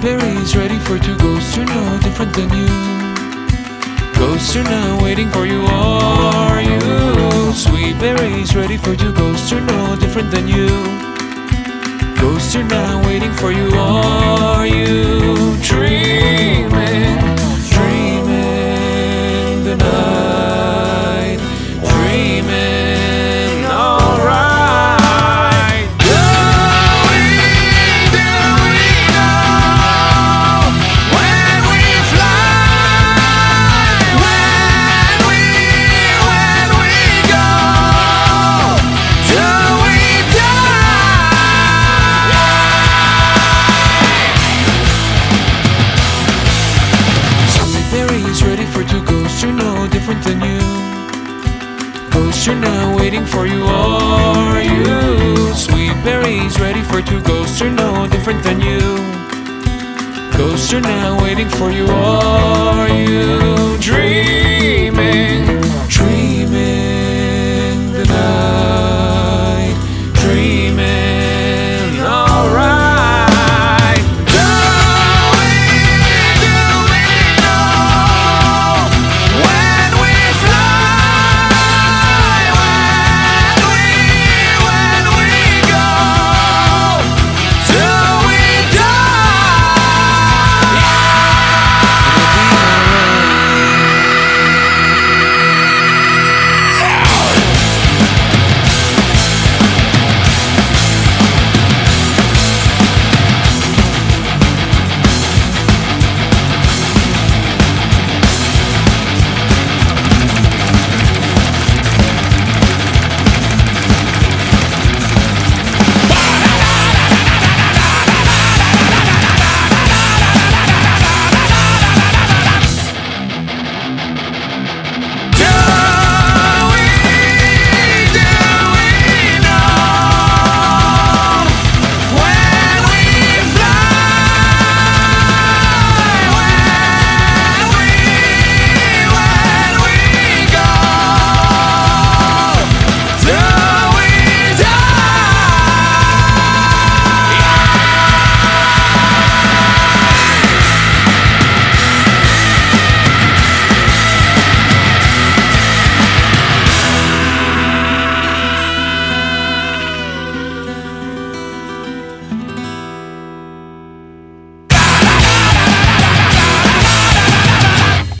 berries ready for two ghosts who know different than you. Ghosts are now waiting for you, are you? Sweet berries ready for two ghosts who know different than you. Ghosts are now waiting for you, are you? Ghosts who know different than you. Ghosts are now waiting for you, are you? Sweet berries ready for two ghosts are no different than you. Ghosts are now waiting for you, are you?